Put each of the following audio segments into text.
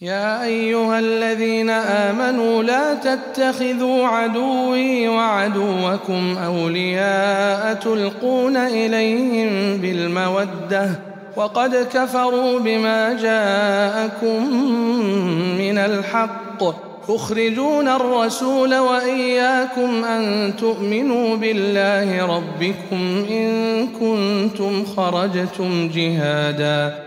يا أيها الذين آمنوا لا تتخذوا عدوي وعدوكم أولياء تلقون إليهم بالمودة وقد كفروا بما جاءكم من الحق تخرجون الرسول وإياكم أن تؤمنوا بالله ربكم إن كنتم خرجتم جهادا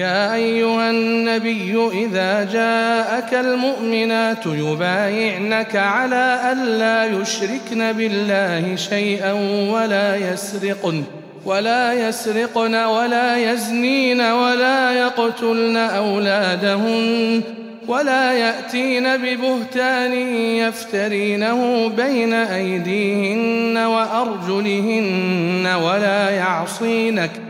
يا أيها النبي إذا جاءك المؤمنات يبايعنك على ألا يشركن بالله شيئا ولا يسرقن ولا يسرقن ولا يزنين ولا يقتلن أولادهن ولا يأتين ببهتان يفترينه بين أيديهن وأرجلهن ولا يعصينك